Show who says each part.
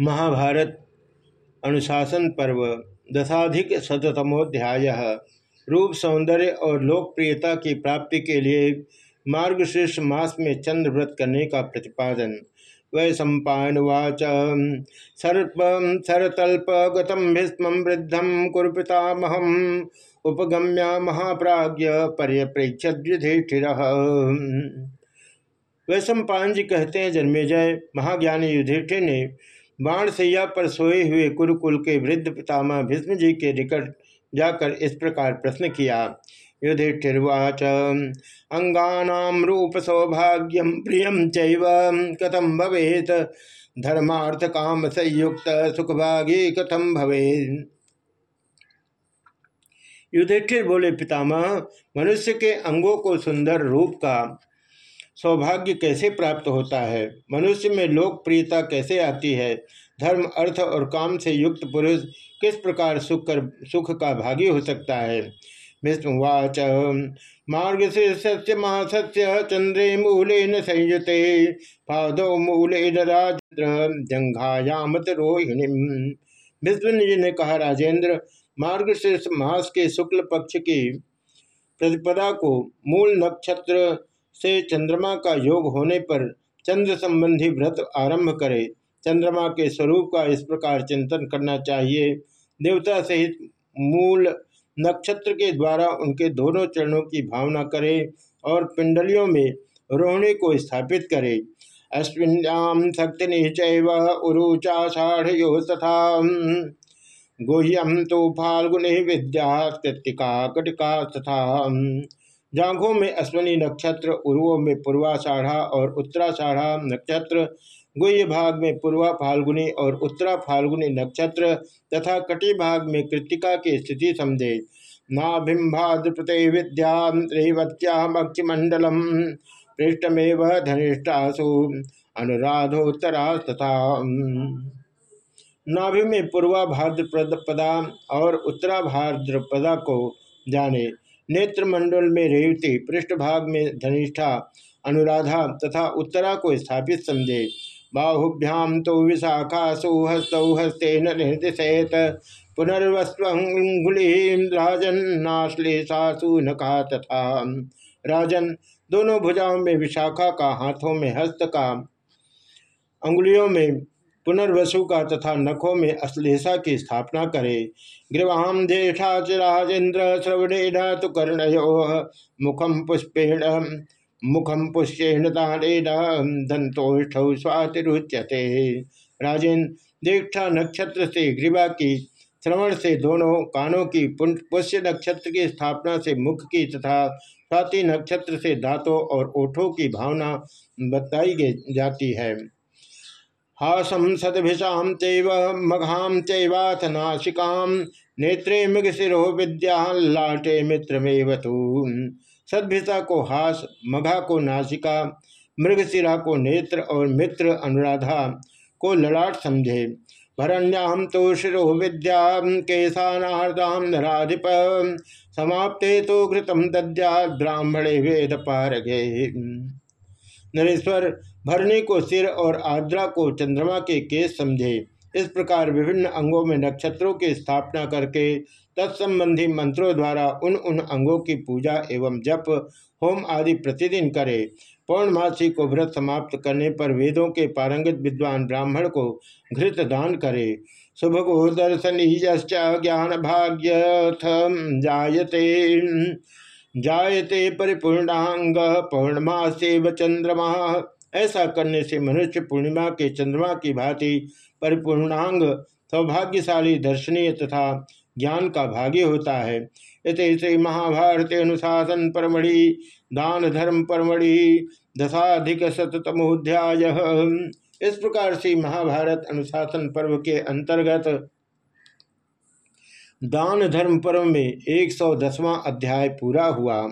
Speaker 1: महाभारत अनुशासन पर्व, दशाधिक शतमोध्याय रूप सौंदर्य और लोकप्रियता की प्राप्ति के लिए मार्गशीर्ष मास में चंद्र व्रत करने का प्रतिपादन। वै सम्पावाच सर्प सरतल्प भीष्म वृद्धम कुरपितामहम, उपगम्य महाप्राज्य पर्यप्रेक्ष युधिष्ठिर वैशंपायन जी कहते हैं, जन्मेजय, महाज्ञानी युधिष्ठिर ने बाणसैया पर सोए हुए कुरुकुल के वृद्ध पितामह भीष्म जी के निकट जाकर इस प्रकार प्रश्न किया, युधिष्ठिर्वाच अंगानाम रूप सौभाग्यम प्रियम चैव कथम भवेत? धर्मार्थ काम संयुक्त सुखभागी कथम भवे युधिष्ठिर बोले, पितामह, मनुष्य के अंगों को सुंदर रूप का सौभाग्य कैसे प्राप्त होता है? मनुष्य में लोकप्रियता कैसे आती है? धर्म, अर्थ और काम से युक्त पुरुष किस प्रकार सुख कर, सुख का भागी हो सकता है? विष्णुवाच, मार्ग से सत्य महासत्य, चंद्रे मूले न संयुते, पादो मूले जंघायामत रोहिणी। विष्णु जी ने कहा, राजेंद्र, मार्ग से मास के शुक्ल पक्ष की प्रतिपदा को मूल नक्षत्र से चंद्रमा का योग होने पर चंद्र संबंधी व्रत आरंभ करे। चंद्रमा के स्वरूप का इस प्रकार चिंतन करना चाहिए। देवता सहित मूल नक्षत्र के द्वारा उनके दोनों चरणों की भावना करे और पिंडलियों में रोहिणी को स्थापित करे। अश्विन्याम शक्ति निश्चय उरुचाषाढ़ तथा गुह्यम तो फाल्गुनि विद्या कृतिका कटिका तथा। जांघों में अश्वनी नक्षत्र, उर्वों में पूर्वाषाढ़ा और उत्तराषाढ़ा नक्षत्र, गुह्य भाग में पूर्वा फाल्गुनी और उत्तरा फाल्गुनी नक्षत्र तथा कटी भाग में कृतिका की स्थिति समझे। नाभिम्भाद्रपते विद्या रेवत्यामक्षिमंडलम पृष्ठमेव धनिष्ठासु अनुराधोत्तरा तथा नाभि में पूर्वा भाद्रपदा और उत्तरा भाद्रपदा को जाने। नेत्र मंडल में रेवती, पृष्ठभाग में धनिष्ठा, अनुराधा तथा उत्तरा को स्थापित समझे बाहुभ्याम तो विशाखा सुहस्तौ हस्ते निर्दिशेत। पुनर्वस्वंगुली राजन नाश्लेषासु तथा। राजन, दोनों भुजाओं में विशाखा का हाथों में हस्त का अंगुलियों में पुनर्वसु का तथा नखों में अश्लेषा की स्थापना करे। ज्येष्ठा च राजेन्द्र श्रवणेन तो कर्णयो मुखम पुष्पेण मुखम पुष्येण दानेन दंतोष्ठ स्वातिरुच्यते। राजेन्द्र ज्येष्ठा नक्षत्र से ग्रीवा की, श्रवण से दोनों कानों की पुष्य नक्षत्र की स्थापना से मुख की तथा स्वाति नक्षत्र से दांतों और ओठों की भावना बताई जाती है। हासम सदभिषाम चैव मघाम चैवाथ नाशिकाम नेत्रे मृगशिरो विद्या, लाटे मित्रमेव सदभिषा को हास, मघा को नासिका मृगशिरा को नेत्र और मित्र अनुराधा को ललाट समझे। भरण्याम तो शिरो विद्या केशानार्दाम नराधिप। समाप्ते तो घृतम दद्या, ब्राह्मणे वेद पारगे नरेश्वर भरणी को सिर और आद्रा को चंद्रमा के केस समझे। इस प्रकार विभिन्न अंगों में नक्षत्रों की स्थापना करके तत्संबंधी मंत्रों द्वारा उन उन अंगों की पूजा एवं जप, होम आदि प्रतिदिन करे। पौर्णमासी को व्रत समाप्त करने पर वेदों के पारंगत विद्वान ब्राह्मण को घृत दान करे। शुभ को दर्शन ज्ञान भाग्य जायते। जायते परिपूर्णांग पौर्णमासे व चंद्रमा। ऐसा करने से मनुष्य पूर्णिमा के चंद्रमा की भांति परिपूर्णांग सौभाग्यशाली, दर्शनीय तथा ज्ञान का भागी होता है। इत श्री महाभारत अनुशासन परमढ़ि, दान धर्म परमढ़ि, दशाधिक शतमोध्याय इस प्रकार से महाभारत अनुशासन पर्व के अंतर्गत दान धर्म पर्व में एक सौ दसवां अध्याय पूरा हुआ।